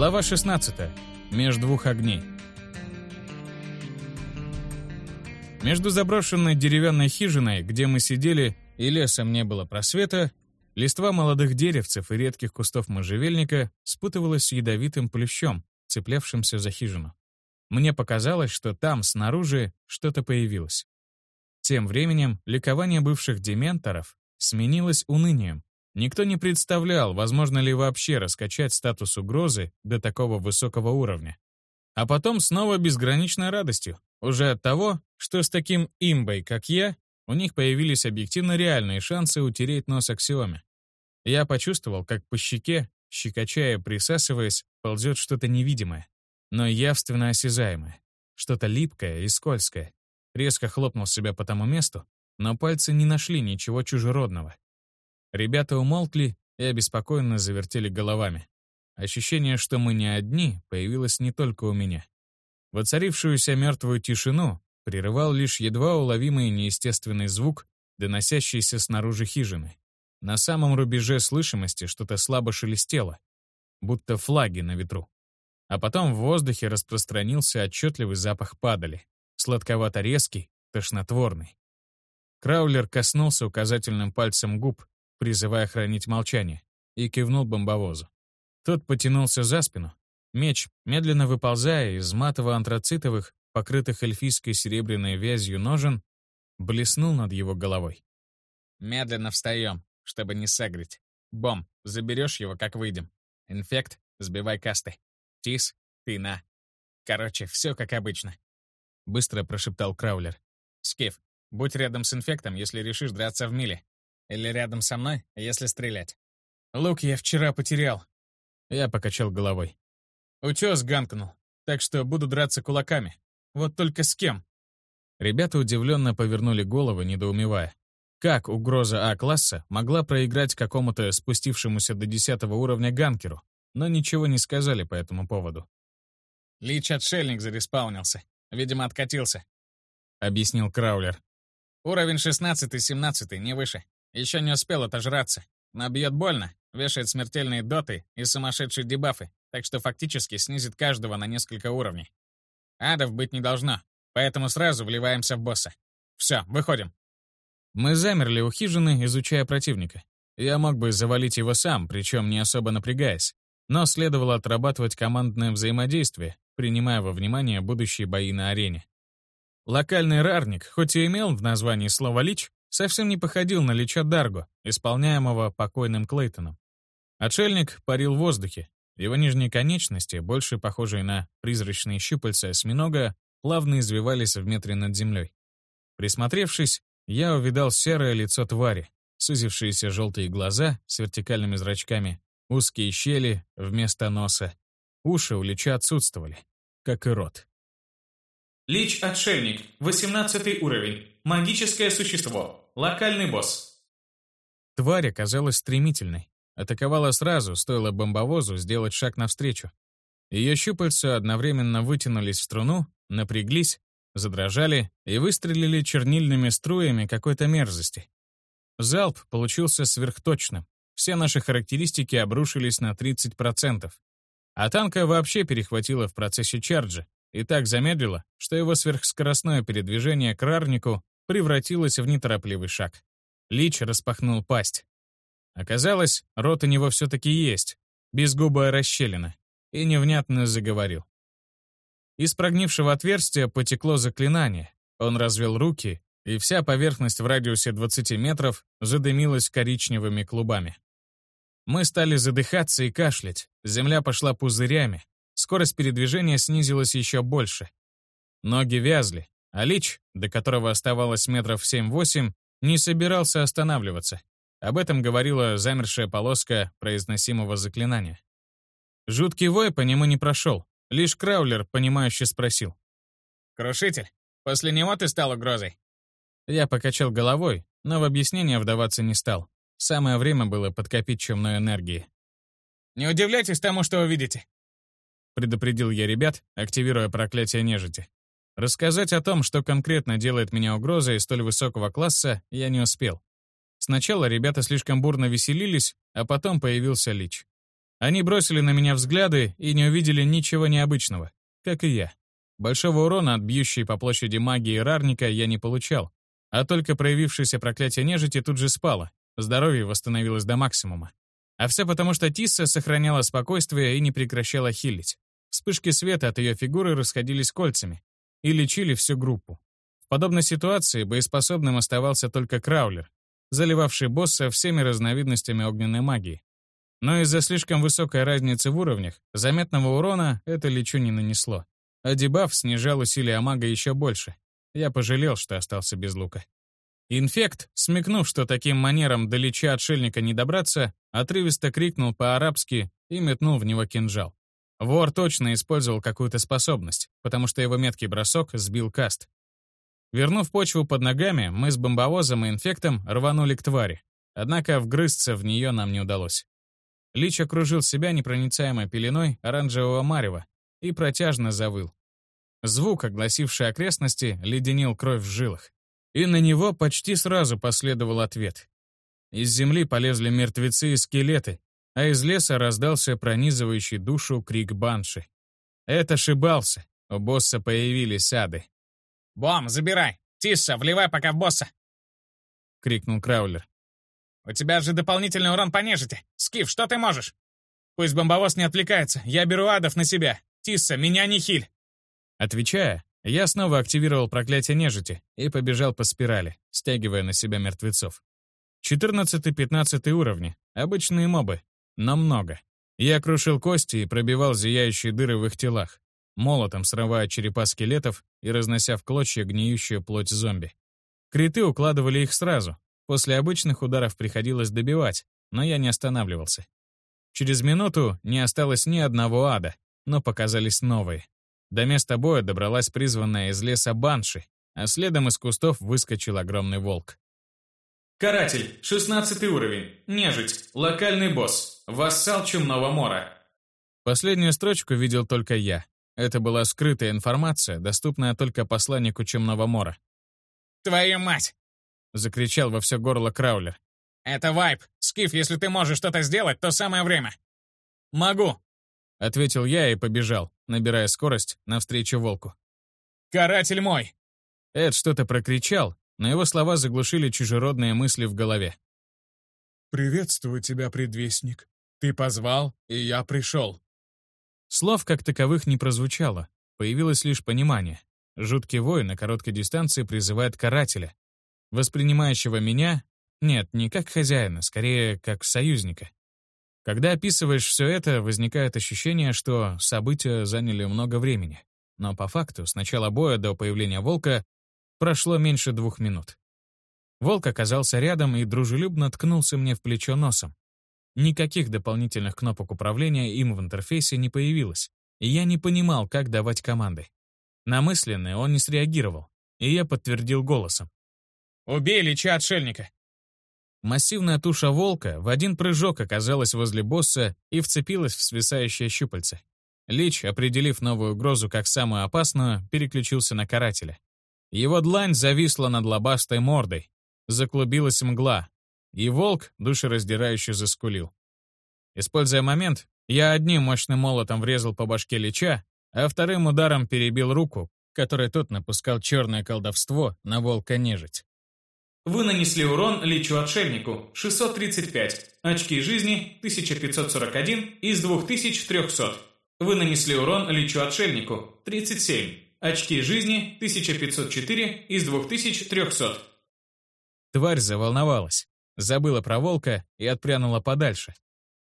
Глава 16. Между двух огней. Между заброшенной деревянной хижиной, где мы сидели, и лесом не было просвета, листва молодых деревцев и редких кустов можжевельника спутывалась с ядовитым плющом, цеплявшимся за хижину. Мне показалось, что там, снаружи, что-то появилось. Тем временем ликование бывших дементоров сменилось унынием. Никто не представлял, возможно ли вообще раскачать статус угрозы до такого высокого уровня. А потом снова безграничной радостью, уже от того, что с таким имбой, как я, у них появились объективно реальные шансы утереть нос аксиоме. Я почувствовал, как по щеке, щекочая присасываясь, ползет что-то невидимое, но явственно осязаемое, что-то липкое и скользкое. Резко хлопнул себя по тому месту, но пальцы не нашли ничего чужеродного. Ребята умолкли и обеспокоенно завертели головами. Ощущение, что мы не одни, появилось не только у меня. Воцарившуюся мертвую тишину прерывал лишь едва уловимый неестественный звук, доносящийся снаружи хижины. На самом рубеже слышимости что-то слабо шелестело, будто флаги на ветру. А потом в воздухе распространился отчетливый запах падали, сладковато-резкий, тошнотворный. Краулер коснулся указательным пальцем губ, призывая хранить молчание, и кивнул бомбовозу. Тот потянулся за спину. Меч, медленно выползая из матово-антрацитовых, покрытых эльфийской серебряной вязью ножен, блеснул над его головой. «Медленно встаем, чтобы не сагрить. Бом, заберешь его, как выйдем. Инфект, сбивай касты. Тис, ты на. Короче, все как обычно. Быстро прошептал Краулер. Скиф, будь рядом с инфектом, если решишь драться в миле. Или рядом со мной, если стрелять. Лук я вчера потерял. Я покачал головой. Утес ганкнул, так что буду драться кулаками. Вот только с кем? Ребята удивленно повернули головы, недоумевая. Как угроза А-класса могла проиграть какому-то спустившемуся до десятого уровня ганкеру, но ничего не сказали по этому поводу. «Лич-отшельник зареспаунился. Видимо, откатился», — объяснил Краулер. «Уровень 16-17, не выше. Еще не успел отожраться. Но бьет больно, вешает смертельные доты и сумасшедшие дебафы, так что фактически снизит каждого на несколько уровней. Адов быть не должно, поэтому сразу вливаемся в босса. Все, выходим. Мы замерли у хижины, изучая противника. Я мог бы завалить его сам, причем не особо напрягаясь. Но следовало отрабатывать командное взаимодействие, принимая во внимание будущие бои на арене. Локальный рарник, хоть и имел в названии слово «лич», совсем не походил на лича Дарго, исполняемого покойным Клейтоном. Отшельник парил в воздухе. Его нижние конечности, больше похожие на призрачные щупальца осьминога, плавно извивались в метре над землей. Присмотревшись, я увидал серое лицо твари, сузившиеся желтые глаза с вертикальными зрачками, узкие щели вместо носа. Уши у лича отсутствовали, как и рот. Лич-отшельник, 18 уровень, магическое существо, локальный босс. Тварь оказалась стремительной. Атаковала сразу, стоило бомбовозу сделать шаг навстречу. Ее щупальца одновременно вытянулись в струну, напряглись, задрожали и выстрелили чернильными струями какой-то мерзости. Залп получился сверхточным. Все наши характеристики обрушились на 30%. А танка вообще перехватило в процессе чарджа и так замедлило, что его сверхскоростное передвижение к рарнику превратилось в неторопливый шаг. Лич распахнул пасть. Оказалось, рот у него все-таки есть, безгубая расщелина, и невнятно заговорил. Из прогнившего отверстия потекло заклинание. Он развел руки, и вся поверхность в радиусе 20 метров задымилась коричневыми клубами. Мы стали задыхаться и кашлять, земля пошла пузырями, скорость передвижения снизилась еще больше. Ноги вязли, а Лич, до которого оставалось метров 7-8, не собирался останавливаться. Об этом говорила замершая полоска произносимого заклинания. Жуткий вой по нему не прошел, Лишь Краулер, понимающе спросил. «Крушитель, после него ты стал угрозой?» Я покачал головой, но в объяснение вдаваться не стал. Самое время было подкопить чумной энергии. «Не удивляйтесь тому, что увидите», — предупредил я ребят, активируя проклятие нежити. Рассказать о том, что конкретно делает меня угрозой столь высокого класса, я не успел. Сначала ребята слишком бурно веселились, а потом появился Лич. Они бросили на меня взгляды и не увидели ничего необычного, как и я. Большого урона от бьющей по площади магии рарника я не получал, а только проявившееся проклятие нежити тут же спало, здоровье восстановилось до максимума. А все потому, что Тисса сохраняла спокойствие и не прекращала хилить. Вспышки света от ее фигуры расходились кольцами и лечили всю группу. В подобной ситуации боеспособным оставался только Краулер, заливавший босса всеми разновидностями огненной магии. Но из-за слишком высокой разницы в уровнях заметного урона это лечу не нанесло. А дебаф снижал усилия мага еще больше. Я пожалел, что остался без лука. Инфект, смекнув, что таким манером до лича отшельника не добраться, отрывисто крикнул по-арабски и метнул в него кинжал. Вор точно использовал какую-то способность, потому что его меткий бросок сбил каст. Вернув почву под ногами, мы с бомбовозом и инфектом рванули к твари. Однако вгрызться в нее нам не удалось. Лич окружил себя непроницаемой пеленой оранжевого марева и протяжно завыл. Звук, огласивший окрестности, леденил кровь в жилах. И на него почти сразу последовал ответ. Из земли полезли мертвецы и скелеты, а из леса раздался пронизывающий душу крик банши. Это ошибался. У босса появились ады. «Бом, забирай! Тисса, вливай пока в босса!» — крикнул Краулер. «У тебя же дополнительный урон по нежити! Скиф, что ты можешь?» «Пусть бомбовоз не отвлекается, я беру адов на себя! Тисса, меня не хиль!» Отвечая, я снова активировал проклятие нежити и побежал по спирали, стягивая на себя мертвецов. 14-15 уровни, обычные мобы, но много. Я крушил кости и пробивал зияющие дыры в их телах, молотом срывая черепа скелетов и разнося в клочья гниющую плоть зомби. Криты укладывали их сразу. После обычных ударов приходилось добивать, но я не останавливался. Через минуту не осталось ни одного ада, но показались новые. До места боя добралась призванная из леса банши, а следом из кустов выскочил огромный волк. Каратель, 16 уровень, нежить, локальный босс, вассал Чумного Мора. Последнюю строчку видел только я. Это была скрытая информация, доступная только посланнику Чумного Мора. «Твою мать!» — закричал во все горло Краулер. «Это вайп! Скиф, если ты можешь что-то сделать, то самое время!» «Могу!» — ответил я и побежал набирая скорость навстречу волку. «Каратель мой!» Эд что-то прокричал, но его слова заглушили чужеродные мысли в голове. «Приветствую тебя, предвестник. Ты позвал, и я пришел». Слов как таковых не прозвучало, появилось лишь понимание. Жуткий вой на короткой дистанции призывает карателя, воспринимающего меня, нет, не как хозяина, скорее как союзника. Когда описываешь все это, возникает ощущение, что события заняли много времени. Но по факту, с начала боя до появления волка прошло меньше двух минут. Волк оказался рядом и дружелюбно ткнулся мне в плечо носом. Никаких дополнительных кнопок управления им в интерфейсе не появилось, и я не понимал, как давать команды. На мысленные он не среагировал, и я подтвердил голосом. «Убей Лича отшельника!» Массивная туша волка в один прыжок оказалась возле босса и вцепилась в свисающее щупальце. Лич, определив новую угрозу как самую опасную, переключился на карателя. Его длань зависла над лобастой мордой. Заклубилась мгла, и волк душераздирающе заскулил. Используя момент, я одним мощным молотом врезал по башке Лича, а вторым ударом перебил руку, которой тот напускал черное колдовство на волка-нежить. Вы нанесли урон Личу-отшельнику 635, очки жизни 1541 из 2300. Вы нанесли урон Личу-отшельнику 37, очки жизни 1504 из 2300. Тварь заволновалась, забыла про волка и отпрянула подальше.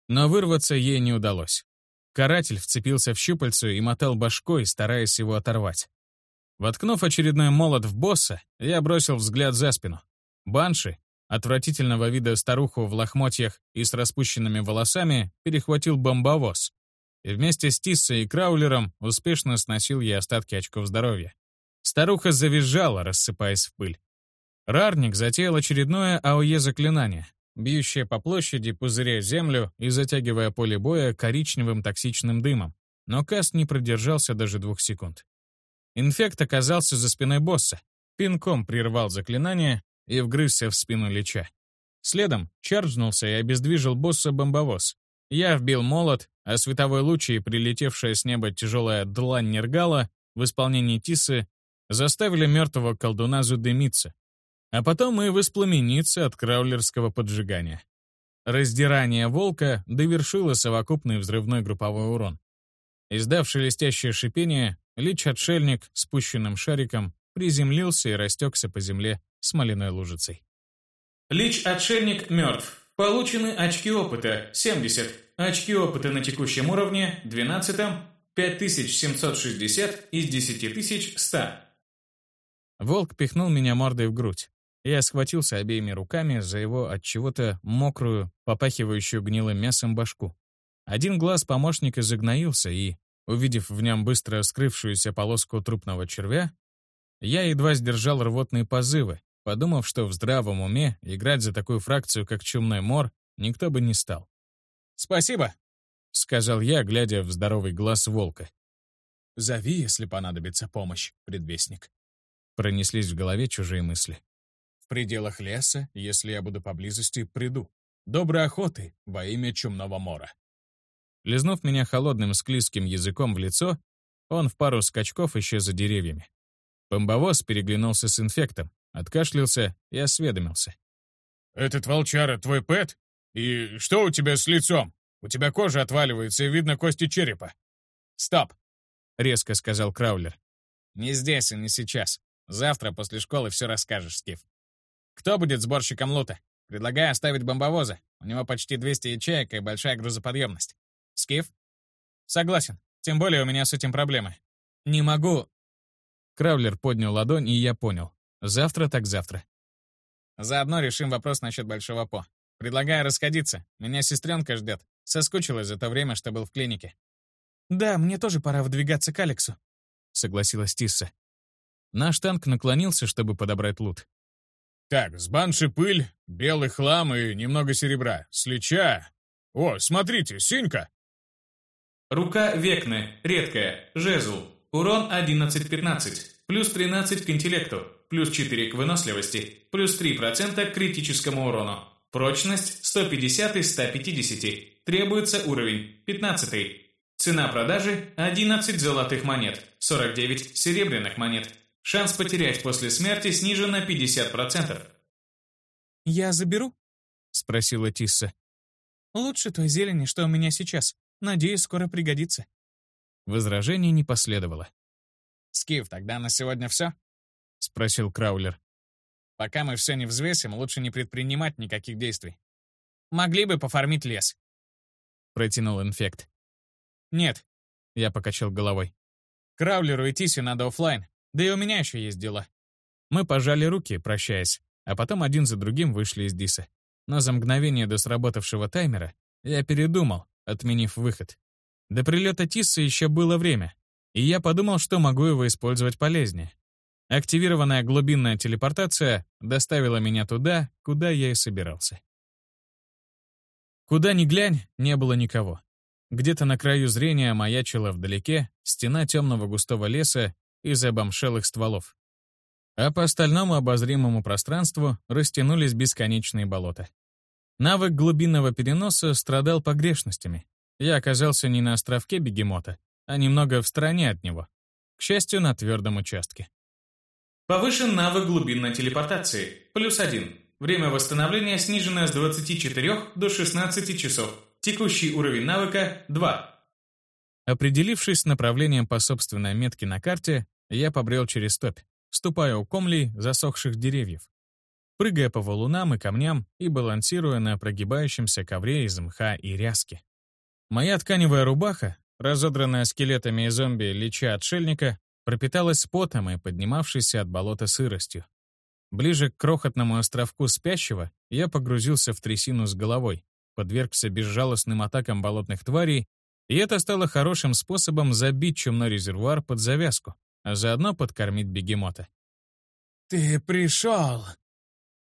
Но вырваться ей не удалось. Каратель вцепился в щупальцу и мотал башкой, стараясь его оторвать. Воткнув очередной молот в босса, я бросил взгляд за спину. Банши, отвратительного вида старуху в лохмотьях и с распущенными волосами, перехватил бомбовоз. И вместе с Тиссой и Краулером успешно сносил ей остатки очков здоровья. Старуха завизжала, рассыпаясь в пыль. Рарник затеял очередное АОЕ-заклинание, бьющее по площади, пузыряя землю и затягивая поле боя коричневым токсичным дымом. Но Каст не продержался даже двух секунд. Инфект оказался за спиной босса, пинком прервал заклинание и вгрызся в спину Лича. Следом чарджнулся и обездвижил босса бомбовоз. Я вбил молот, а световой луч и прилетевшая с неба тяжелая длань Нергала в исполнении Тисы заставили мертвого колдуна задымиться, а потом и воспламениться от краулерского поджигания. Раздирание волка довершило совокупный взрывной групповой урон. Издав шелестящее шипение, Лич-отшельник спущенным шариком приземлился и растекся по земле смоляной лужицей. Лич-отшельник мертв. Получены очки опыта – 70. Очки опыта на текущем уровне – 12 5760 из 10100. Волк пихнул меня мордой в грудь. Я схватился обеими руками за его от чего-то мокрую, попахивающую гнилым мясом башку. Один глаз помощника загноился, и, увидев в нем быстро скрывшуюся полоску трупного червя, я едва сдержал рвотные позывы, подумав, что в здравом уме играть за такую фракцию, как чумной мор, никто бы не стал. «Спасибо», — сказал я, глядя в здоровый глаз волка. «Зови, если понадобится помощь, предвестник». Пронеслись в голове чужие мысли. «В пределах леса, если я буду поблизости, приду. Доброй охоты во имя чумного мора». Лизнув меня холодным склизким языком в лицо, он в пару скачков исчез за деревьями. Бомбовоз переглянулся с инфектом, откашлялся и осведомился. «Этот волчара твой пэт? И что у тебя с лицом? У тебя кожа отваливается и видно кости черепа». «Стоп!» — резко сказал Краулер. «Не здесь и не сейчас. Завтра после школы все расскажешь, Скиф. Кто будет сборщиком лута? Предлагаю оставить бомбовоза. У него почти 200 ячеек и большая грузоподъемность. Скиф? Согласен. Тем более у меня с этим проблемы. Не могу... Краулер поднял ладонь, и я понял. Завтра так завтра. Заодно решим вопрос насчет Большого По. Предлагаю расходиться. Меня сестренка ждет. Соскучилась за то время, что был в клинике. «Да, мне тоже пора выдвигаться к Алексу», — согласилась Тисса. Наш танк наклонился, чтобы подобрать лут. «Так, с банши пыль, белый хлам и немного серебра. Слича. О, смотрите, синька!» Рука Векны, редкая, жезл. Урон 11-15, плюс 13 к интеллекту, плюс 4 к выносливости, плюс 3% к критическому урону. Прочность 150 из 150. Требуется уровень 15. Цена продажи 11 золотых монет, 49 серебряных монет. Шанс потерять после смерти снижен на 50%. «Я заберу?» — спросила Тисса. «Лучше той зелени, что у меня сейчас. Надеюсь, скоро пригодится». Возражений не последовало. «Скиф, тогда на сегодня все?» — спросил Краулер. «Пока мы все не взвесим, лучше не предпринимать никаких действий. Могли бы пофармить лес». Протянул инфект. «Нет», — я покачал головой. «Краулеру и Тисе надо офлайн, да и у меня еще есть дела». Мы пожали руки, прощаясь, а потом один за другим вышли из Диса. Но за мгновение до сработавшего таймера я передумал, отменив выход. До прилета Тисса еще было время, и я подумал, что могу его использовать полезнее. Активированная глубинная телепортация доставила меня туда, куда я и собирался. Куда ни глянь, не было никого. Где-то на краю зрения маячила вдалеке стена темного густого леса из обомшелых стволов. А по остальному обозримому пространству растянулись бесконечные болота. Навык глубинного переноса страдал погрешностями. Я оказался не на островке бегемота, а немного в стороне от него. К счастью, на твердом участке. Повышен навык глубинной телепортации. Плюс один. Время восстановления снижено с 24 до 16 часов. Текущий уровень навыка – 2. Определившись с направлением по собственной метке на карте, я побрел через топь, ступая у комлей засохших деревьев, прыгая по валунам и камням и балансируя на прогибающемся ковре из мха и ряски. Моя тканевая рубаха, разодранная скелетами и зомби лича отшельника, пропиталась потом и поднимавшейся от болота сыростью. Ближе к крохотному островку спящего я погрузился в трясину с головой, подвергся безжалостным атакам болотных тварей, и это стало хорошим способом забить чумной резервуар под завязку, а заодно подкормить бегемота. «Ты пришел!»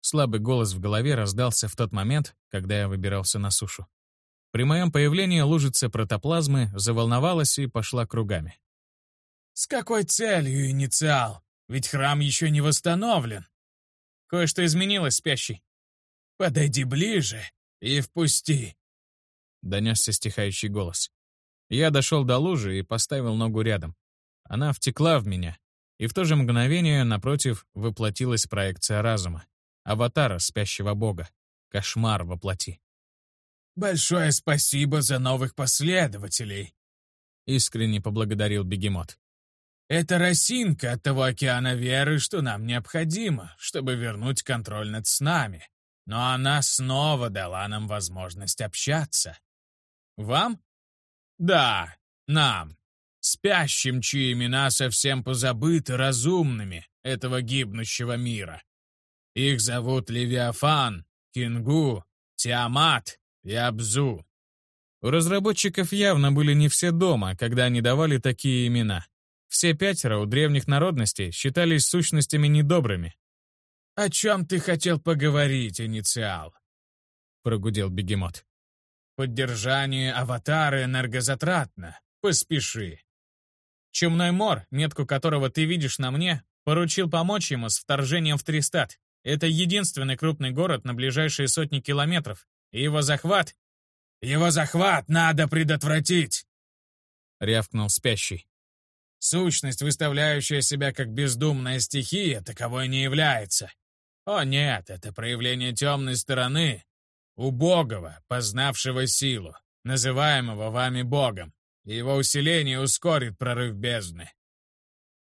Слабый голос в голове раздался в тот момент, когда я выбирался на сушу. При моем появлении лужица протоплазмы заволновалась и пошла кругами. «С какой целью, инициал? Ведь храм еще не восстановлен». «Кое-что изменилось, спящий». «Подойди ближе и впусти». донесся стихающий голос. Я дошел до лужи и поставил ногу рядом. Она втекла в меня, и в то же мгновение, напротив, воплотилась проекция разума. Аватара спящего бога. Кошмар воплоти. «Большое спасибо за новых последователей», — искренне поблагодарил бегемот. «Это росинка от того океана веры, что нам необходимо, чтобы вернуть контроль над снами. Но она снова дала нам возможность общаться. Вам? Да, нам. Спящим, чьи имена совсем позабыты разумными этого гибнущего мира. Их зовут Левиафан, Кингу, Тиамат и Абзу. У разработчиков явно были не все дома, когда они давали такие имена. Все пятеро у древних народностей считались сущностями недобрыми. «О чем ты хотел поговорить, инициал?» — прогудел бегемот. «Поддержание аватара энергозатратно. Поспеши». Чумной мор, метку которого ты видишь на мне, поручил помочь ему с вторжением в Тристат. Это единственный крупный город на ближайшие сотни километров, его захват... «Его захват надо предотвратить!» — рявкнул спящий. «Сущность, выставляющая себя как бездумная стихия, таковой не является. О нет, это проявление темной стороны, убогого, познавшего силу, называемого вами Богом, и его усиление ускорит прорыв бездны».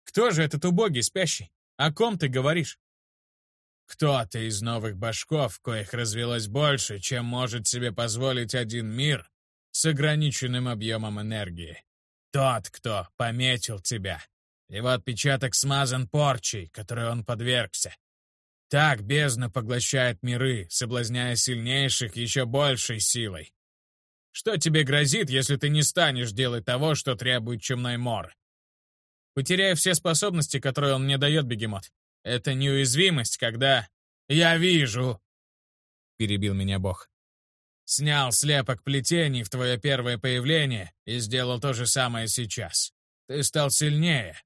«Кто же этот убогий спящий? О ком ты говоришь?» Кто-то из новых башков, коих развелось больше, чем может себе позволить один мир, с ограниченным объемом энергии. Тот, кто пометил тебя. Его отпечаток смазан порчей, которой он подвергся. Так бездна поглощает миры, соблазняя сильнейших еще большей силой. Что тебе грозит, если ты не станешь делать того, что требует Чумной Мор? Потеряю все способности, которые он мне дает, бегемот. Это неуязвимость, когда... «Я вижу!» — перебил меня Бог. «Снял слепок плетений в твое первое появление и сделал то же самое сейчас. Ты стал сильнее.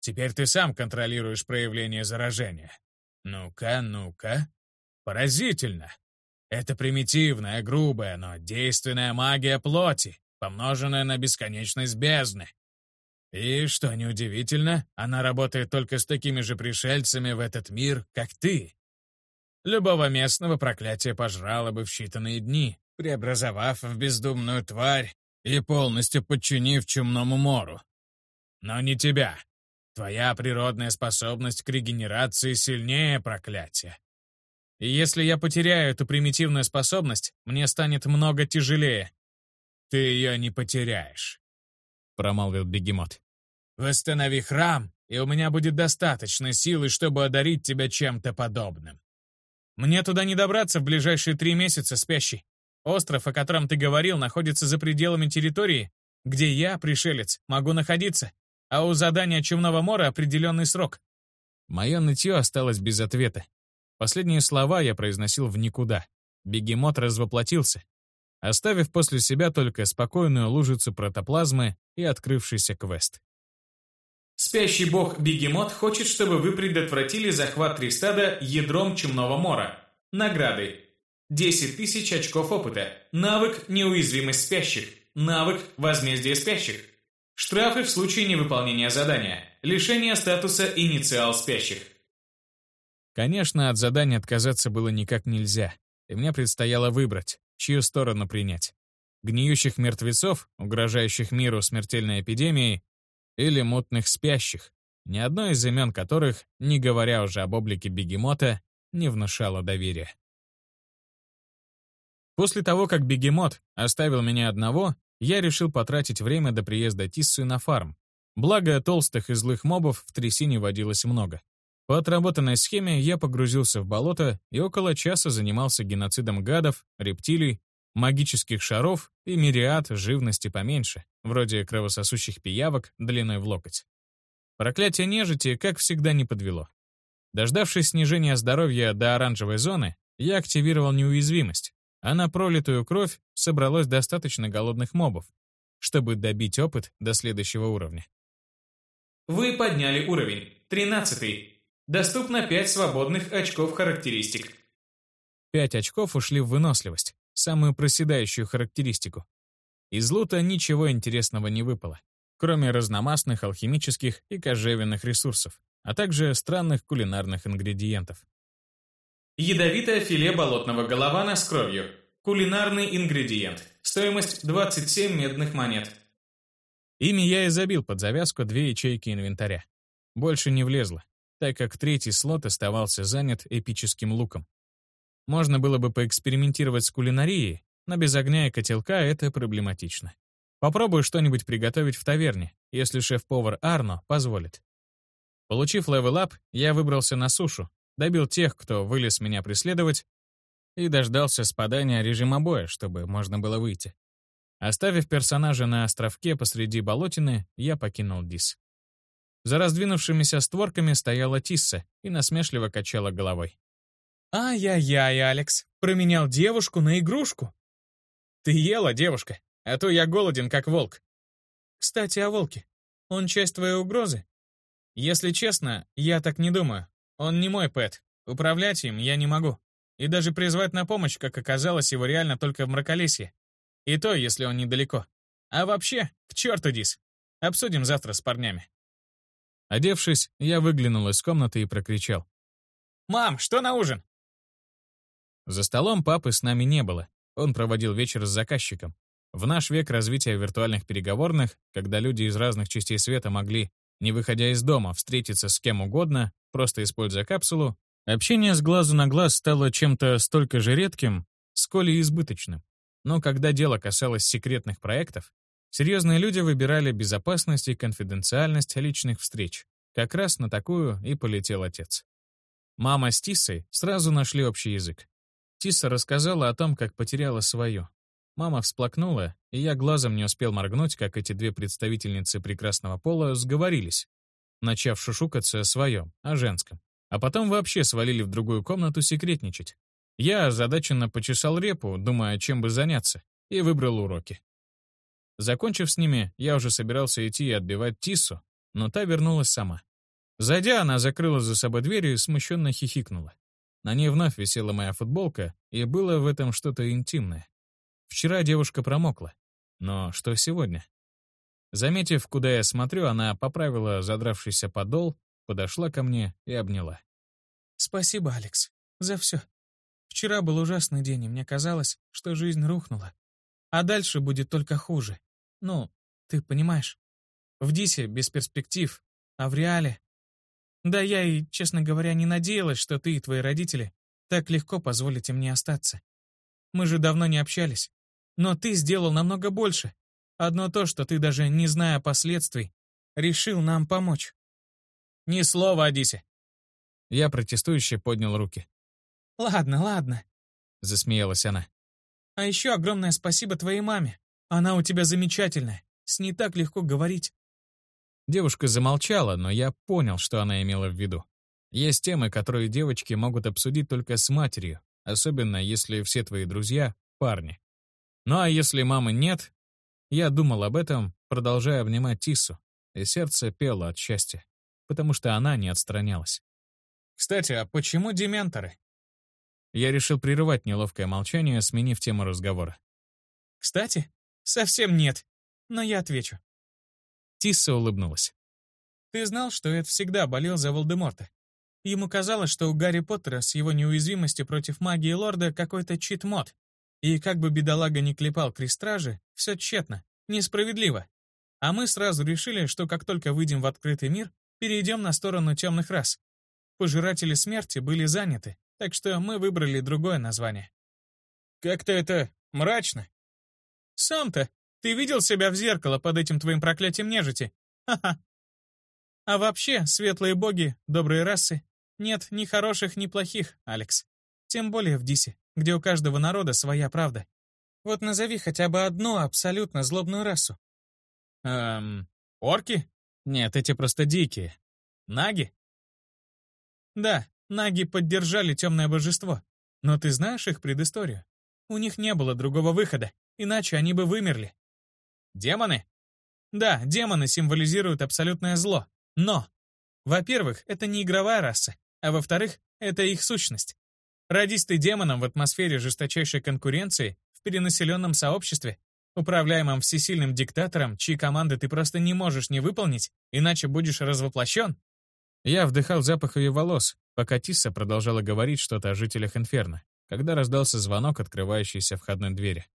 Теперь ты сам контролируешь проявление заражения. Ну-ка, ну-ка. Поразительно. Это примитивная, грубая, но действенная магия плоти, помноженная на бесконечность бездны. И, что неудивительно, она работает только с такими же пришельцами в этот мир, как ты. Любого местного проклятие пожрало бы в считанные дни, преобразовав в бездумную тварь и полностью подчинив чумному мору. Но не тебя. Твоя природная способность к регенерации сильнее проклятия. И если я потеряю эту примитивную способность, мне станет много тяжелее. Ты ее не потеряешь промолвил бегемот. «Восстанови храм, и у меня будет достаточно силы, чтобы одарить тебя чем-то подобным». «Мне туда не добраться в ближайшие три месяца, спящий. Остров, о котором ты говорил, находится за пределами территории, где я, пришелец, могу находиться, а у задания Чумного мора определенный срок». Мое нытье осталось без ответа. Последние слова я произносил в никуда. Бегемот развоплотился, оставив после себя только спокойную лужицу протоплазмы и открывшийся квест. Спящий бог Бегемот хочет, чтобы вы предотвратили захват Тристада ядром Чумного Мора. Награды. 10 тысяч очков опыта. Навык «Неуязвимость спящих». Навык «Возмездие спящих». Штрафы в случае невыполнения задания. Лишение статуса «Инициал спящих». Конечно, от задания отказаться было никак нельзя, и мне предстояло выбрать, чью сторону принять. Гниющих мертвецов, угрожающих миру смертельной эпидемией, или мутных спящих, ни одно из имен которых, не говоря уже об облике бегемота, не внушало доверия. После того, как бегемот оставил меня одного, я решил потратить время до приезда Тиссы на фарм. Благо, толстых и злых мобов в трясине водилось много. По отработанной схеме я погрузился в болото и около часа занимался геноцидом гадов, рептилий, магических шаров и мириад живности поменьше, вроде кровососущих пиявок длиной в локоть. Проклятие нежити, как всегда, не подвело. Дождавшись снижения здоровья до оранжевой зоны, я активировал неуязвимость, а на пролитую кровь собралось достаточно голодных мобов, чтобы добить опыт до следующего уровня. Вы подняли уровень. 13. Доступно 5 свободных очков характеристик. 5 очков ушли в выносливость. самую проседающую характеристику. Из лута ничего интересного не выпало, кроме разномастных алхимических и кожевенных ресурсов, а также странных кулинарных ингредиентов. Ядовитое филе болотного голована с кровью. Кулинарный ингредиент. Стоимость 27 медных монет. Ими я и забил под завязку две ячейки инвентаря. Больше не влезло, так как третий слот оставался занят эпическим луком. Можно было бы поэкспериментировать с кулинарией, но без огня и котелка это проблематично. Попробую что-нибудь приготовить в таверне, если шеф-повар Арно позволит. Получив level-up, я выбрался на сушу, добил тех, кто вылез меня преследовать, и дождался спадания режима боя, чтобы можно было выйти. Оставив персонажа на островке посреди болотины, я покинул Дис. За раздвинувшимися створками стояла Тисса и насмешливо качала головой. «Ай-яй-яй, Алекс, променял девушку на игрушку!» «Ты ела, девушка, а то я голоден, как волк». «Кстати, о волке. Он часть твоей угрозы?» «Если честно, я так не думаю. Он не мой пэт. Управлять им я не могу. И даже призвать на помощь, как оказалось, его реально только в мраколесье. И то, если он недалеко. А вообще, к черту Дис. Обсудим завтра с парнями. Одевшись, я выглянул из комнаты и прокричал. «Мам, что на ужин?» За столом папы с нами не было. Он проводил вечер с заказчиком. В наш век развития виртуальных переговорных, когда люди из разных частей света могли, не выходя из дома, встретиться с кем угодно, просто используя капсулу, общение с глазу на глаз стало чем-то столько же редким, сколь и избыточным. Но когда дело касалось секретных проектов, серьезные люди выбирали безопасность и конфиденциальность личных встреч. Как раз на такую и полетел отец. Мама с Тиссой сразу нашли общий язык. Тисса рассказала о том, как потеряла свою. Мама всплакнула, и я глазом не успел моргнуть, как эти две представительницы прекрасного пола сговорились, начав шушукаться о своем, о женском. А потом вообще свалили в другую комнату секретничать. Я озадаченно почесал репу, думая, чем бы заняться, и выбрал уроки. Закончив с ними, я уже собирался идти и отбивать Тису, но та вернулась сама. Зайдя, она закрыла за собой дверь и смущенно хихикнула. На ней вновь висела моя футболка, и было в этом что-то интимное. Вчера девушка промокла. Но что сегодня? Заметив, куда я смотрю, она поправила задравшийся подол, подошла ко мне и обняла. «Спасибо, Алекс, за все. Вчера был ужасный день, и мне казалось, что жизнь рухнула. А дальше будет только хуже. Ну, ты понимаешь. В Дисе без перспектив, а в реале... Да я и, честно говоря, не надеялась, что ты и твои родители так легко позволите мне остаться. Мы же давно не общались. Но ты сделал намного больше. Одно то, что ты, даже не зная последствий, решил нам помочь. Ни слова о Дисе. Я протестующе поднял руки. «Ладно, ладно», — засмеялась она. «А еще огромное спасибо твоей маме. Она у тебя замечательная. С ней так легко говорить». Девушка замолчала, но я понял, что она имела в виду. Есть темы, которые девочки могут обсудить только с матерью, особенно если все твои друзья — парни. Ну а если мамы нет? Я думал об этом, продолжая обнимать Тису, и сердце пело от счастья, потому что она не отстранялась. «Кстати, а почему дементоры?» Я решил прерывать неловкое молчание, сменив тему разговора. «Кстати, совсем нет, но я отвечу». Тисса улыбнулась. «Ты знал, что Эд всегда болел за Волдеморта? Ему казалось, что у Гарри Поттера с его неуязвимостью против магии лорда какой-то чит-мод. И как бы бедолага не клепал крестражи, все тщетно, несправедливо. А мы сразу решили, что как только выйдем в открытый мир, перейдем на сторону темных рас. Пожиратели смерти были заняты, так что мы выбрали другое название. Как-то это мрачно. Сам-то, ты видел себя в зеркало под этим твоим проклятием нежити? Ха-ха. А вообще, светлые боги, добрые расы, нет ни хороших, ни плохих, Алекс. Тем более в Дисе, где у каждого народа своя правда. Вот назови хотя бы одну абсолютно злобную расу. Эм, орки? Нет, эти просто дикие. Наги? Да, Наги поддержали темное божество. Но ты знаешь их предысторию? У них не было другого выхода, иначе они бы вымерли. Демоны? Да, демоны символизируют абсолютное зло. Но, во-первых, это не игровая раса, а во-вторых, это их сущность. Родись ты демоном в атмосфере жесточайшей конкуренции, в перенаселенном сообществе, управляемом всесильным диктатором, чьи команды ты просто не можешь не выполнить, иначе будешь развоплощен?» Я вдыхал запах ее волос, пока Тисса продолжала говорить что-то о жителях Инферно, когда раздался звонок открывающейся входной двери.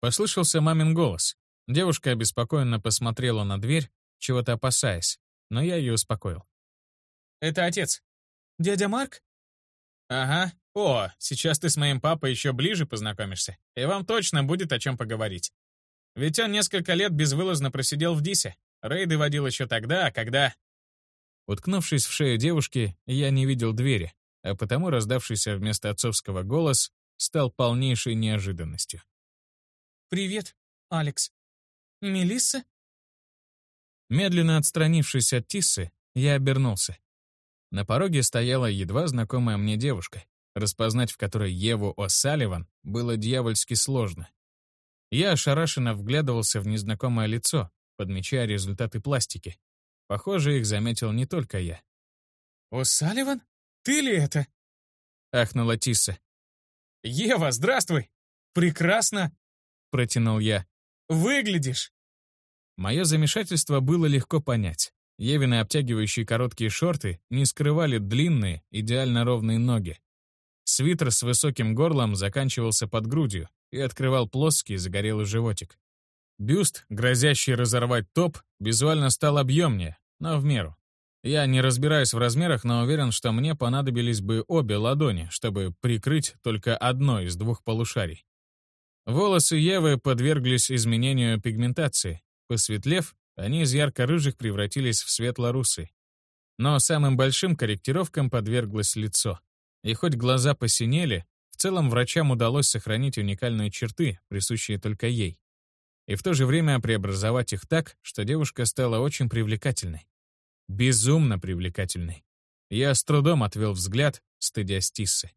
Послышался мамин голос. Девушка обеспокоенно посмотрела на дверь, чего-то опасаясь, но я ее успокоил. «Это отец. Дядя Марк?» «Ага. О, сейчас ты с моим папой еще ближе познакомишься, и вам точно будет о чем поговорить. Ведь он несколько лет безвылазно просидел в Дисе. Рейды водил еще тогда, когда...» Уткнувшись в шею девушки, я не видел двери, а потому раздавшийся вместо отцовского голос стал полнейшей неожиданностью. «Привет, Алекс. Мелисса?» Медленно отстранившись от Тиссы, я обернулся. На пороге стояла едва знакомая мне девушка, распознать в которой Еву О'Салливан было дьявольски сложно. Я ошарашенно вглядывался в незнакомое лицо, подмечая результаты пластики. Похоже, их заметил не только я. «О'Салливан? Ты ли это?» — ахнула Тисса. «Ева, здравствуй! Прекрасно!» — протянул я. «Выглядишь!» Мое замешательство было легко понять. Евины обтягивающие короткие шорты не скрывали длинные, идеально ровные ноги. Свитер с высоким горлом заканчивался под грудью и открывал плоский загорелый животик. Бюст, грозящий разорвать топ, визуально стал объемнее, но в меру. Я не разбираюсь в размерах, но уверен, что мне понадобились бы обе ладони, чтобы прикрыть только одно из двух полушарий. Волосы Евы подверглись изменению пигментации. Посветлев, они из ярко-рыжих превратились в светло-русые. Но самым большим корректировкам подверглось лицо. И хоть глаза посинели, в целом врачам удалось сохранить уникальные черты, присущие только ей. И в то же время преобразовать их так, что девушка стала очень привлекательной. Безумно привлекательной. Я с трудом отвел взгляд, стыдясь Тиссы.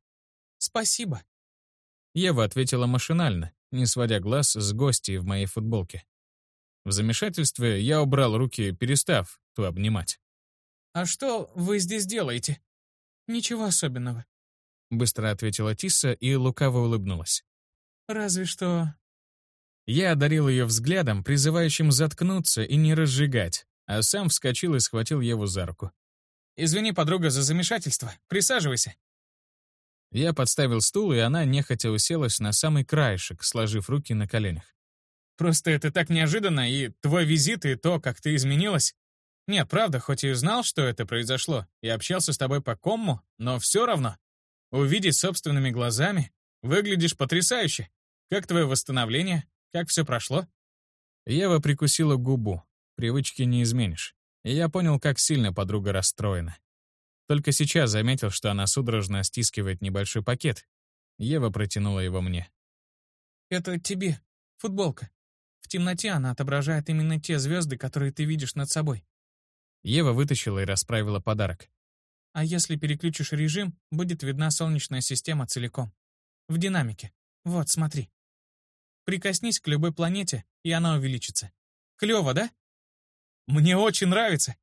«Спасибо». Ева ответила машинально, не сводя глаз с гостей в моей футболке. В замешательстве я убрал руки, перестав ту обнимать. «А что вы здесь делаете?» «Ничего особенного», — быстро ответила Тисса и лукаво улыбнулась. «Разве что...» Я одарил ее взглядом, призывающим заткнуться и не разжигать, а сам вскочил и схватил Еву за руку. «Извини, подруга, за замешательство. Присаживайся». Я подставил стул, и она нехотя уселась на самый краешек, сложив руки на коленях. Просто это так неожиданно, и твой визит, и то, как ты изменилась. Нет, правда, хоть и знал, что это произошло, и общался с тобой по комму, но все равно. Увидеть собственными глазами. Выглядишь потрясающе. Как твое восстановление? Как все прошло?» Ева прикусила губу. Привычки не изменишь. И я понял, как сильно подруга расстроена. Только сейчас заметил, что она судорожно стискивает небольшой пакет. Ева протянула его мне. «Это тебе. Футболка. В темноте она отображает именно те звезды, которые ты видишь над собой. Ева вытащила и расправила подарок. А если переключишь режим, будет видна солнечная система целиком. В динамике. Вот, смотри. Прикоснись к любой планете, и она увеличится. Клево, да? Мне очень нравится.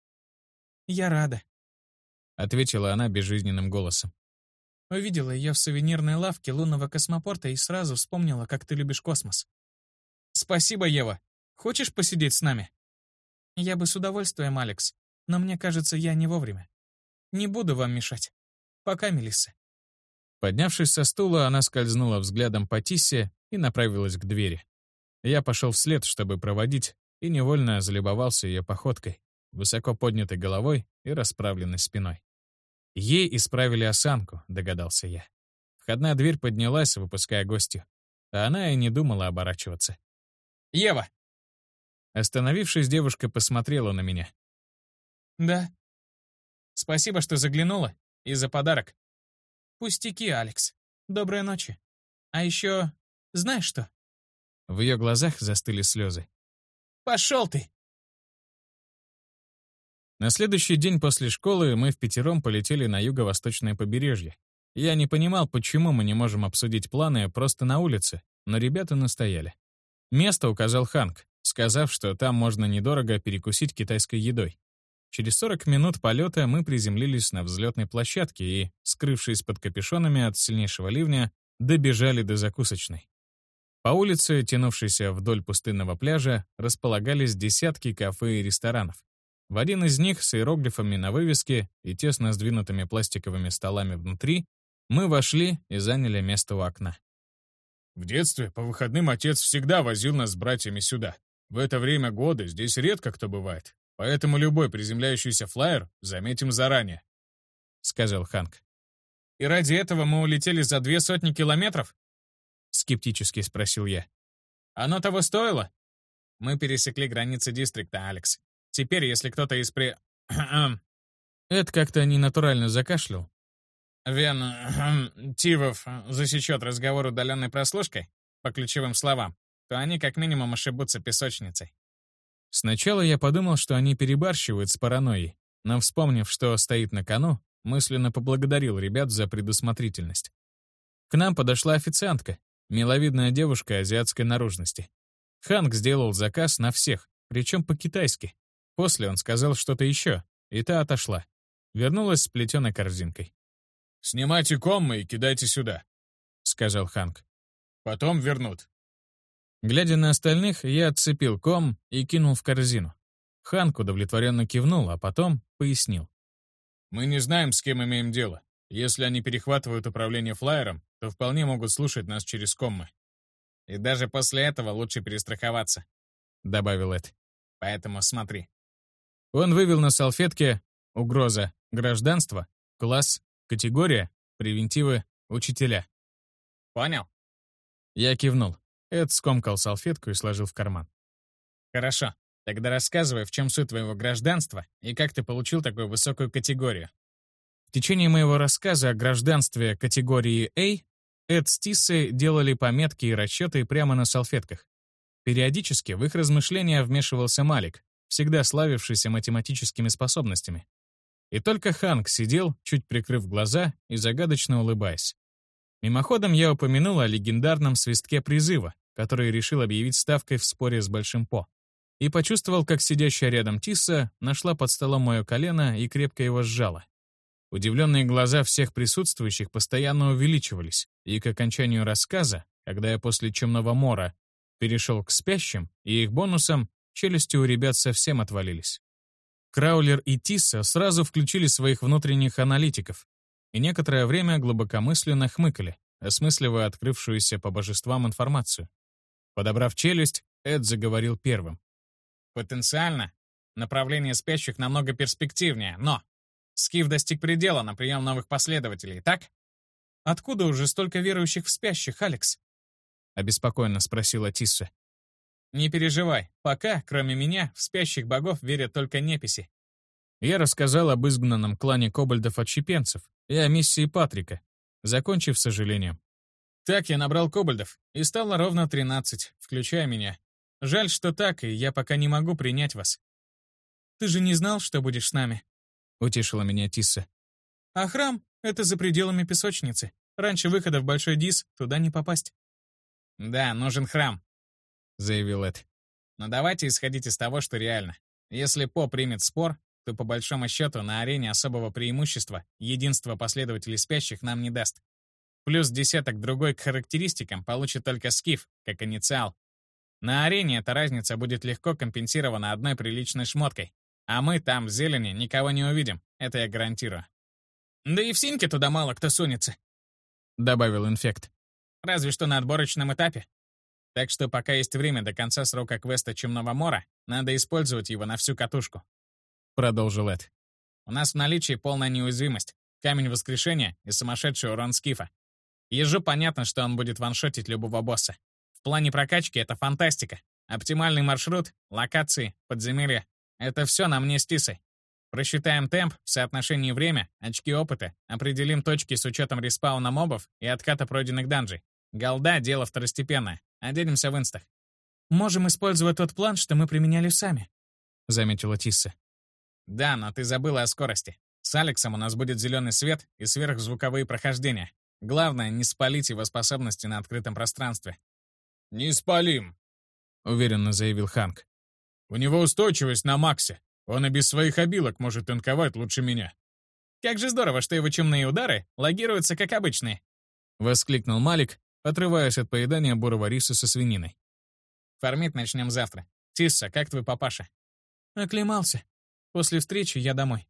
Я рада. Ответила она безжизненным голосом. Увидела ее в сувенирной лавке лунного космопорта и сразу вспомнила, как ты любишь космос. «Спасибо, Ева. Хочешь посидеть с нами?» «Я бы с удовольствием, Алекс, но мне кажется, я не вовремя. Не буду вам мешать. Пока, Мелисса». Поднявшись со стула, она скользнула взглядом по Тиссе и направилась к двери. Я пошел вслед, чтобы проводить, и невольно залюбовался ее походкой, высоко поднятой головой и расправленной спиной. Ей исправили осанку, догадался я. Входная дверь поднялась, выпуская гостью, а она и не думала оборачиваться. Ева!» Остановившись, девушка посмотрела на меня. «Да. Спасибо, что заглянула. И за подарок. Пустяки, Алекс. Доброй ночи. А еще... Знаешь что?» В ее глазах застыли слезы. «Пошел ты!» На следующий день после школы мы в пятером полетели на юго-восточное побережье. Я не понимал, почему мы не можем обсудить планы просто на улице, но ребята настояли. Место указал Ханк, сказав, что там можно недорого перекусить китайской едой. Через 40 минут полета мы приземлились на взлетной площадке и, скрывшись под капюшонами от сильнейшего ливня, добежали до закусочной. По улице, тянувшейся вдоль пустынного пляжа, располагались десятки кафе и ресторанов. В один из них с иероглифами на вывеске и тесно сдвинутыми пластиковыми столами внутри мы вошли и заняли место у окна. В детстве по выходным отец всегда возил нас с братьями сюда. В это время года здесь редко кто бывает, поэтому любой приземляющийся флайер заметим заранее», — сказал Ханк. «И ради этого мы улетели за две сотни километров?» — скептически спросил я. «Оно того стоило?» Мы пересекли границы дистрикта, Алекс. Теперь, если кто-то из при... Эд как-то ненатурально закашлял. Вен Тивов засечет разговор удаленной прослушкой по ключевым словам, то они как минимум ошибутся песочницей. Сначала я подумал, что они перебарщивают с паранойей, но, вспомнив, что стоит на кону, мысленно поблагодарил ребят за предусмотрительность. К нам подошла официантка, миловидная девушка азиатской наружности. Ханк сделал заказ на всех, причем по-китайски. После он сказал что-то еще, и та отошла. Вернулась с плетеной корзинкой. «Снимайте коммы и кидайте сюда», — сказал Ханк. «Потом вернут». Глядя на остальных, я отцепил ком и кинул в корзину. Ханк удовлетворенно кивнул, а потом пояснил. «Мы не знаем, с кем имеем дело. Если они перехватывают управление флайером, то вполне могут слушать нас через коммы». «И даже после этого лучше перестраховаться», — добавил Эд. «Поэтому смотри, он вывел на салфетке «Угроза», «Гражданство», «Класс», «Категория», «Превентивы», «Учителя». «Понял?» Я кивнул. Эд скомкал салфетку и сложил в карман. «Хорошо. Тогда рассказывай, в чем суть твоего гражданства и как ты получил такую высокую категорию». В течение моего рассказа о гражданстве категории A Эд с Тиссой делали пометки и расчеты прямо на салфетках. Периодически в их размышления вмешивался Малик, всегда славившийся математическими способностями. И только Ханк сидел, чуть прикрыв глаза и загадочно улыбаясь. Мимоходом я упомянул о легендарном свистке призыва, который решил объявить ставкой в споре с Большим По. И почувствовал, как сидящая рядом Тисса нашла под столом мое колено и крепко его сжала. Удивленные глаза всех присутствующих постоянно увеличивались, и к окончанию рассказа, когда я после Чумного Мора перешел к спящим и их бонусам, челюсти у ребят совсем отвалились. Краулер и Тисса сразу включили своих внутренних аналитиков и некоторое время глубокомысленно хмыкали, осмысливая открывшуюся по божествам информацию. Подобрав челюсть, Эд заговорил первым. «Потенциально направление спящих намного перспективнее, но Скиф достиг предела на прием новых последователей, так?» «Откуда уже столько верующих в спящих, Алекс?» — обеспокоенно спросила Тисса. Не переживай, пока, кроме меня, в спящих богов верят только неписи. Я рассказал об изгнанном клане кобальдов-отщепенцев и о миссии Патрика, закончив сожалением. Так я набрал кобальдов, и стало ровно 13, включая меня. Жаль, что так, и я пока не могу принять вас. Ты же не знал, что будешь с нами? Утешила меня Тисса. А храм — это за пределами песочницы. Раньше выхода в Большой Дис туда не попасть. Да, нужен храм, — заявил Эд. «Но давайте исходить из того, что реально. Если По примет спор, то по большому счету на арене особого преимущества единство последователей спящих нам не даст. Плюс десяток другой к характеристикам получит только Скиф, как инициал. На арене эта разница будет легко компенсирована одной приличной шмоткой. А мы там, в зелени, никого не увидим, это я гарантирую. «Да и в синьке туда мало кто сунется», — добавил инфект. «Разве что на отборочном этапе. Так что пока есть время до конца срока квеста Чумного Мора, надо использовать его на всю катушку. Продолжил Эд. У нас в наличии полная неуязвимость, камень воскрешения и сумасшедший урон скифа. Ежу понятно, что он будет ваншотить любого босса. В плане прокачки это фантастика. Оптимальный маршрут, локации, подземелья — это все на мне с Тисой. Просчитаем темп в соотношении время, очки опыта, определим точки с учетом респауна мобов и отката пройденных данжей. Голда — дело второстепенное. Оденемся в инстах. «Можем использовать тот план, что мы применяли сами», — заметила Тисса. «Да, но ты забыла о скорости. С Алексом у нас будет зеленый свет и сверхзвуковые прохождения. Главное, не спалить его способности на открытом пространстве». «Не спалим», — уверенно заявил Ханк. «У него устойчивость на максе. Он и без своих обилок может танковать лучше меня». «Как же здорово, что его чумные удары логируются как обычные», — воскликнул Малик, отрываясь от поедания бурого риса со свининой. «Фармить начнем завтра. Тисса, как твой папаша?» «Оклемался. После встречи я домой.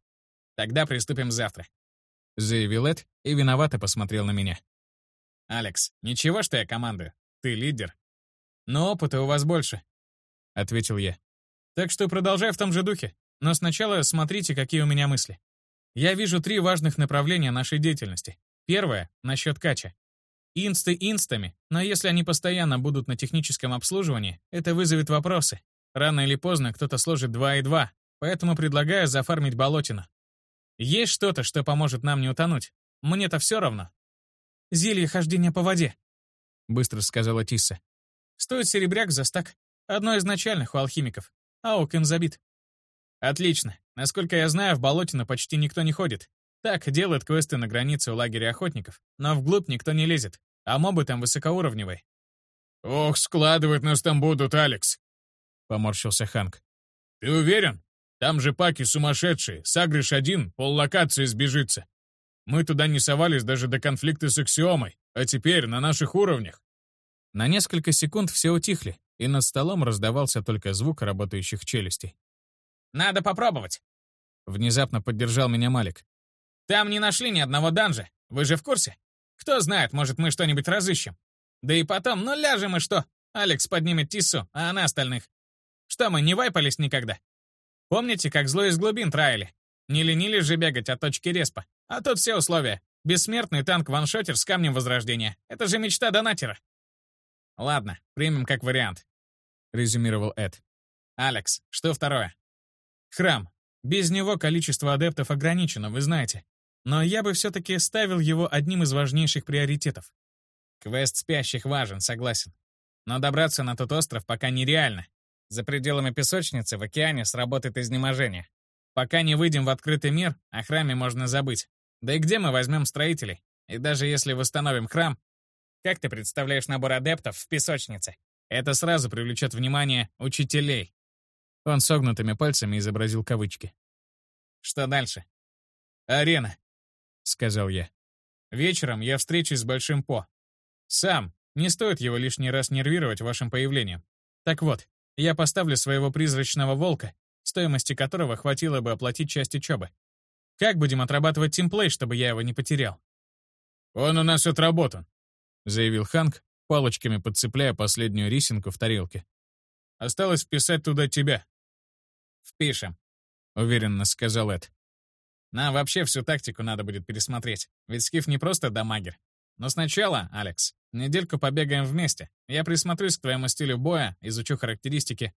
Тогда приступим завтра», — заявил Эд и виновато посмотрел на меня. «Алекс, ничего, что я командую? Ты лидер. Но опыта у вас больше», — ответил я. «Так что продолжай в том же духе. Но сначала смотрите, какие у меня мысли. Я вижу три важных направления нашей деятельности. Первое — насчет кача. Инсты инстами, но если они постоянно будут на техническом обслуживании, это вызовет вопросы. Рано или поздно кто-то сложит 2 и 2, поэтому предлагаю зафармить болотину. Есть что-то, что поможет нам не утонуть. Мне-то все равно. Зелье хождения по воде, — быстро сказала Тисса. Стоит серебряк за стак. Одно из начальных у алхимиков. Аук им забит. Отлично. Насколько я знаю, в болотину почти никто не ходит. Так, делают квесты на границе у лагеря охотников, но вглубь никто не лезет, а мобы там высокоуровневые. «Ох, складывать нас там будут, Алекс!» — поморщился Ханк. «Ты уверен? Там же паки сумасшедшие, сагришь один, поллокации сбежится. Мы туда не совались даже до конфликта с Аксиомой, а теперь на наших уровнях». На несколько секунд все утихли, и над столом раздавался только звук работающих челюстей. «Надо попробовать!» Внезапно поддержал меня Малик. «Там не нашли ни одного данжа. Вы же в курсе? Кто знает, может, мы что-нибудь разыщем. Да и потом, ну ляжем и что? Алекс поднимет Тиссу, а она остальных. Что, мы не вайпались никогда? Помните, как зло из глубин траили? Не ленились же бегать от точки респа. А тут все условия. Бессмертный танк-ваншотер с камнем возрождения. Это же мечта донатера. Ладно, примем как вариант, резюмировал Эд. Алекс, что второе? Храм. Без него количество адептов ограничено, вы знаете. Но я бы все-таки ставил его одним из важнейших приоритетов. Квест спящих важен, согласен. Но добраться на тот остров пока нереально. За пределами песочницы в океане сработает изнеможение. Пока не выйдем в открытый мир, о храме можно забыть. Да и где мы возьмем строителей? И даже если восстановим храм, как ты представляешь набор адептов в песочнице? Это сразу привлечет внимание учителей. Он согнутыми пальцами изобразил кавычки. «Что дальше?» «Арена», — сказал я. «Вечером я встречусь с Большим По. Сам, не стоит его лишний раз нервировать вашим появлением. Так вот, я поставлю своего призрачного волка, стоимости которого хватило бы оплатить часть учебы. Как будем отрабатывать тимплей, чтобы я его не потерял?» «Он у нас отработан», — заявил Ханк, палочками подцепляя последнюю рисинку в тарелке. «Осталось вписать туда тебя. «Впишем», — уверенно сказал Эд. «Нам вообще всю тактику надо будет пересмотреть, ведь Скиф не просто дамагер. Но сначала, Алекс, недельку побегаем вместе. Я присмотрюсь к твоему стилю боя, изучу характеристики.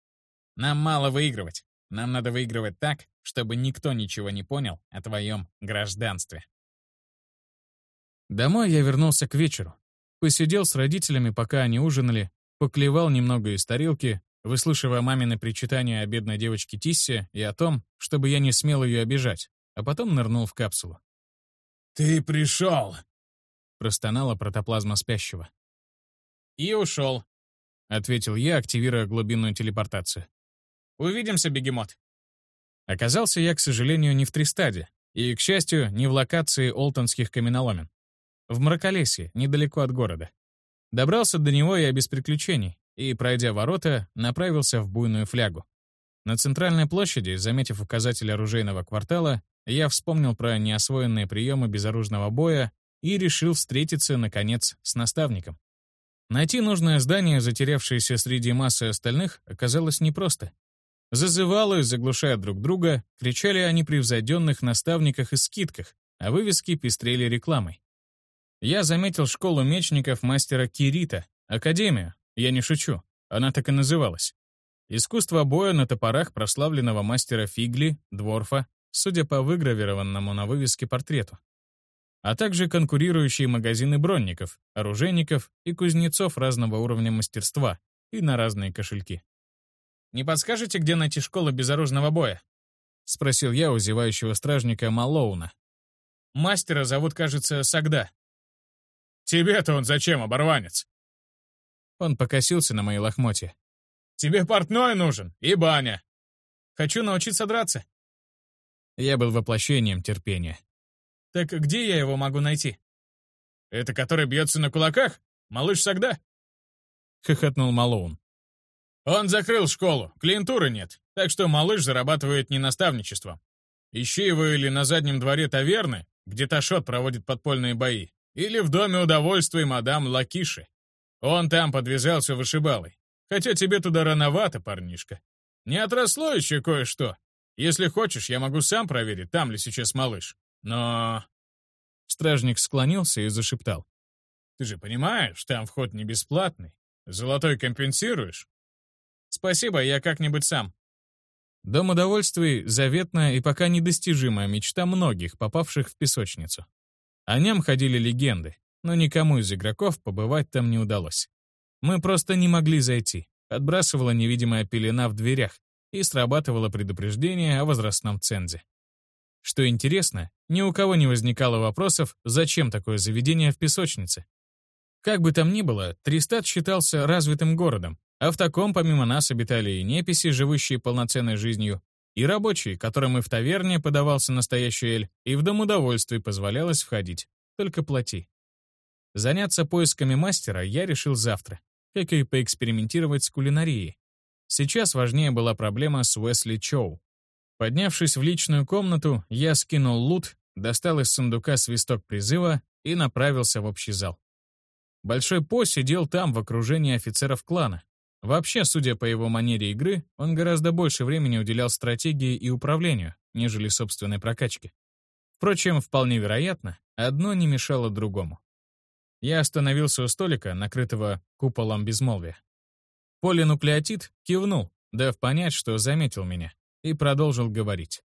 Нам мало выигрывать. Нам надо выигрывать так, чтобы никто ничего не понял о твоем гражданстве». Домой я вернулся к вечеру. Посидел с родителями, пока они ужинали, поклевал немного из тарелки, выслушивая мамины причитания о бедной девочке Тиссе и о том, чтобы я не смел ее обижать, а потом нырнул в капсулу. «Ты пришел!» — простонала протоплазма спящего. «И ушел», — ответил я, активируя глубинную телепортацию. «Увидимся, бегемот». Оказался я, к сожалению, не в Тристаде, и, к счастью, не в локации Олтонских каменоломен. В Мраколесье, недалеко от города. Добрался до него я без приключений, и, пройдя ворота, направился в буйную флягу. На центральной площади, заметив указатель оружейного квартала, я вспомнил про неосвоенные приемы безоружного боя и решил встретиться, наконец, с наставником. Найти нужное здание, затерявшееся среди массы остальных, оказалось непросто. Зазывалы, заглушая друг друга, кричали о непревзойденных наставниках и скидках, а вывески пестрели рекламой. Я заметил школу мечников мастера Кирита, академию, я не шучу, она так и называлась. Искусство боя на топорах прославленного мастера Фигли, Дворфа, судя по выгравированному на вывеске портрету. А также конкурирующие магазины бронников, оружейников и кузнецов разного уровня мастерства и на разные кошельки. «Не подскажете, где найти школу безоружного боя?» — спросил я у зевающего стражника Малоуна. «Мастера зовут, кажется, Сагда». «Тебе-то он зачем, оборванец?» Он покосился на мои лохмотья. «Тебе портной нужен и баня!» «Хочу научиться драться!» Я был воплощением терпения. «Так где я его могу найти?» «Это который бьется на кулаках? Малыш Сагда?» — хохотнул Малоун. «Он закрыл школу, клиентуры нет, так что малыш зарабатывает не наставничеством. Ищи его или на заднем дворе таверны, где Ташот проводит подпольные бои, или в доме удовольствий мадам Лакиши. Он там подвязался вышибалой. Хотя тебе туда рановато, парнишка. Не отросло еще кое-что. Если хочешь, я могу сам проверить, там ли сейчас малыш. Но...» Стражник склонился и зашептал. «Ты же понимаешь, там вход не бесплатный. Золотой компенсируешь?» «Спасибо, я как-нибудь сам». Дом удовольствий — заветная и пока недостижимая мечта многих, попавших в песочницу. О нем ходили легенды, но никому из игроков побывать там не удалось. Мы просто не могли зайти. Отбрасывала невидимая пелена в дверях и срабатывало предупреждение о возрастном цензе. Что интересно, ни у кого не возникало вопросов, зачем такое заведение в песочнице. Как бы там ни было, Тристат считался развитым городом, а в таком помимо нас обитали и неписи, живущие полноценной жизнью, и рабочие, которым и в таверне подавался настоящий эль, и в дом удовольствий позволялось входить, только плати. Заняться поисками мастера я решил завтра, как и поэкспериментировать с кулинарией. Сейчас важнее была проблема с Уэсли Чоу. Поднявшись в личную комнату, я скинул лут, достал из сундука свисток призыва и направился в общий зал. Большой По сидел там в окружении офицеров клана. Вообще, судя по его манере игры, он гораздо больше времени уделял стратегии и управлению, нежели собственной прокачке. Впрочем, вполне вероятно, одно не мешало другому. Я остановился у столика, накрытого куполом безмолвия. Полинуклеотид кивнул, дав понять, что заметил меня, и продолжил говорить.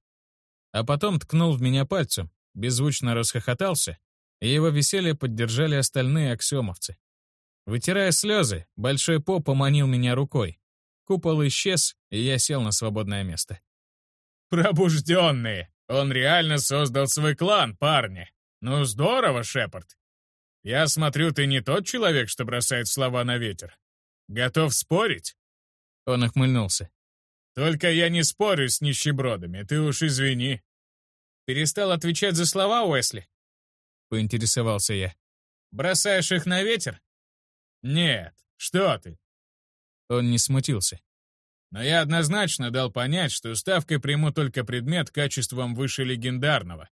А потом ткнул в меня пальцем, беззвучно расхохотался, и его веселье поддержали остальные аксиомовцы. Вытирая слезы, Большой По поманил меня рукой. Купол исчез, и я сел на свободное место. «Пробужденные! Он реально создал свой клан, парни! Ну здорово, Шепард! Я смотрю, ты не тот человек, что бросает слова на ветер. Готов спорить?» Он охмыльнулся. «Только я не спорю с нищебродами, ты уж извини». «Перестал отвечать за слова, Уэсли?» Поинтересовался я. «Бросаешь их на ветер?» «Нет, что ты?» Он не смутился. «Но я однозначно дал понять, что ставкой приму только предмет качеством выше легендарного.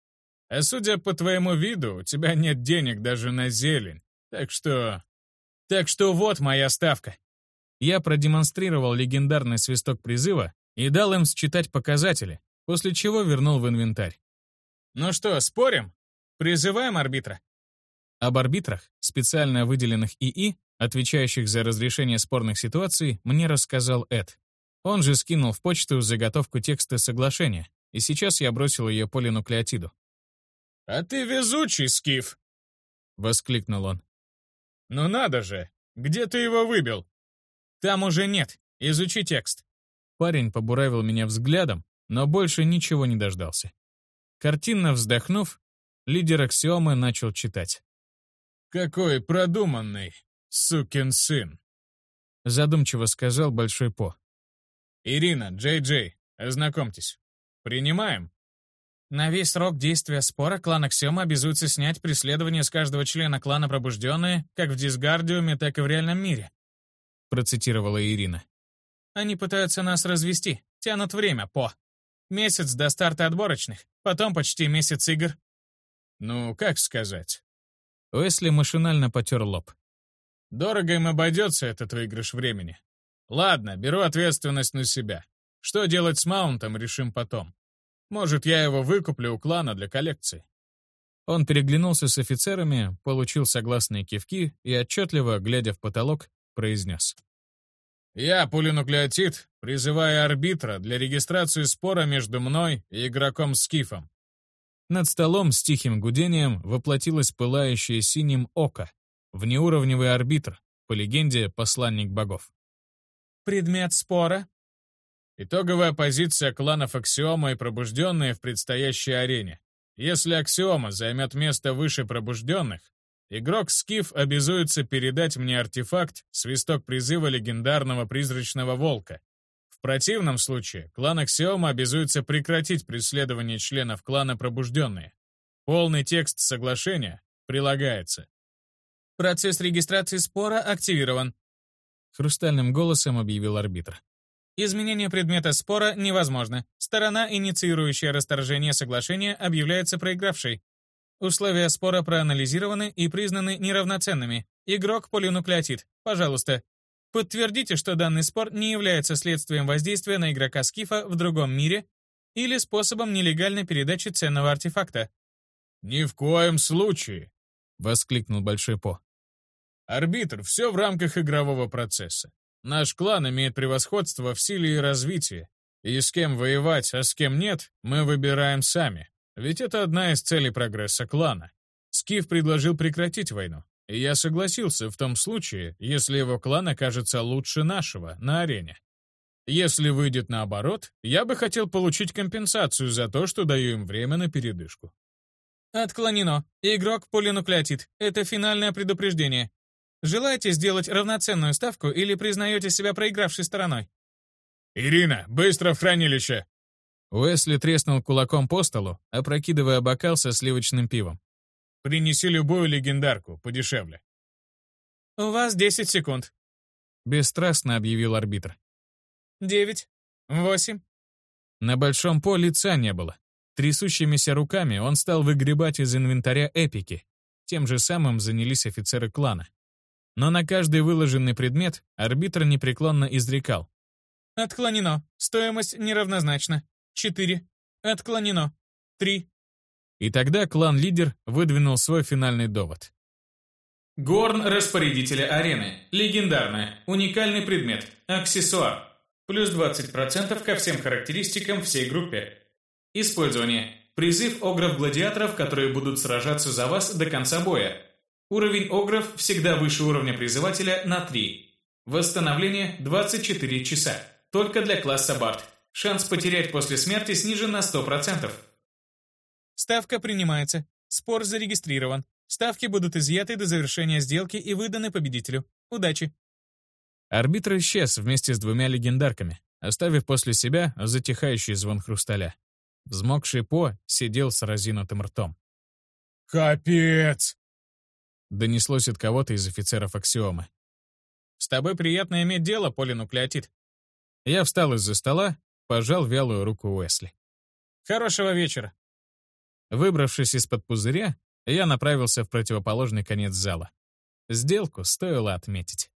А судя по твоему виду, у тебя нет денег даже на зелень. Так что... Так что вот моя ставка. Я продемонстрировал легендарный свисток призыва и дал им считать показатели, после чего вернул в инвентарь. Ну что, спорим? Призываем арбитра? Об арбитрах, специально выделенных ИИ, отвечающих за разрешение спорных ситуаций, мне рассказал Эд. Он же скинул в почту заготовку текста соглашения, и сейчас я бросил ее полинуклеотиду. «А ты везучий, Скиф!» — воскликнул он. «Ну надо же! Где ты его выбил?» «Там уже нет. Изучи текст». Парень побуравил меня взглядом, но больше ничего не дождался. Картинно вздохнув, лидер аксиомы начал читать. «Какой продуманный, сукин сын!» Задумчиво сказал Большой По. «Ирина, Джей Джей, ознакомьтесь. Принимаем?» На весь срок действия спора клан Аксиома обязуется снять преследование с каждого члена клана Пробужденные, как в Дисгардиуме, так и в реальном мире. Процитировала Ирина. Они пытаются нас развести, тянут время, по. Месяц до старта отборочных, потом почти месяц игр. Ну, как сказать? Уэсли машинально потер лоб. Дорого им обойдется этот выигрыш времени. Ладно, беру ответственность на себя. Что делать с маунтом, решим потом. Может, я его выкуплю у клана для коллекции. Он переглянулся с офицерами, получил согласные кивки и, отчетливо, глядя в потолок, произнес. «Я, полинуклеотид, призываю арбитра для регистрации спора между мной и игроком Скифом». Над столом с тихим гудением воплотилось пылающее синим око, внеуровневый арбитр, по легенде посланник богов. «Предмет спора Итоговая позиция кланов Аксиома и Пробужденные в предстоящей арене. Если Аксиома займет место выше Пробужденных, игрок Скиф обязуется передать мне артефакт «Свисток призыва легендарного призрачного волка». В противном случае клан Аксиома обязуется прекратить преследование членов клана Пробужденные. Полный текст соглашения прилагается. Процесс регистрации спора активирован. Хрустальным голосом объявил арбитр. Изменение предмета спора невозможно. Сторона, инициирующая расторжение соглашения, объявляется проигравшей. Условия спора проанализированы и признаны неравноценными. Игрок полинуклеотид. Пожалуйста. Подтвердите, что данный спор не является следствием воздействия на игрока Скифа в другом мире или способом нелегальной передачи ценного артефакта. «Ни в коем случае!» — воскликнул Большой По. «Арбитр, все в рамках игрового процесса. Наш клан имеет превосходство в силе и развитии, и с кем воевать, а с кем нет, мы выбираем сами. Ведь это одна из целей прогресса клана. Скиф предложил прекратить войну, и я согласился в том случае, если его клан окажется лучше нашего на арене. Если выйдет наоборот, я бы хотел получить компенсацию за то, что даю им время на передышку. Отклонено. Игрок полинуклеотид. Это финальное предупреждение. Желаете сделать равноценную ставку или признаете себя проигравшей стороной? «Ирина, быстро в хранилище!» Уэсли треснул кулаком по столу, опрокидывая бокал со сливочным пивом. «Принеси любую легендарку, подешевле». «У вас 10 секунд», — бесстрастно объявил арбитр. «Девять, восемь». На большом поле лица не было. Трясущимися руками он стал выгребать из инвентаря эпики. Тем же самым занялись офицеры клана. Но на каждый выложенный предмет арбитр непреклонно изрекал. «Отклонено. Стоимость неравнозначна. Четыре. Отклонено. Три». И тогда клан-лидер выдвинул свой финальный довод. Горн распорядителя арены. Легендарная. Уникальный предмет. Аксессуар. Плюс 20% ко всем характеристикам всей группе. Использование. Призыв огров-гладиаторов, которые будут сражаться за вас до конца боя. Уровень огров всегда выше уровня призывателя на 3. Восстановление 24 часа. Только для класса Барт. Шанс потерять после смерти снижен на 100%. Ставка принимается. Спор зарегистрирован. Ставки будут изъяты до завершения сделки и выданы победителю. Удачи. Арбитр исчез вместе с двумя легендарками, оставив после себя затихающий звон хрусталя. Взмокший По сидел с разинутым ртом. «Капец!» Донеслось от кого-то из офицеров аксиомы. «С тобой приятно иметь дело, полинуклеотид». Я встал из-за стола, пожал вялую руку Уэсли. «Хорошего вечера». Выбравшись из-под пузыря, я направился в противоположный конец зала. Сделку стоило отметить.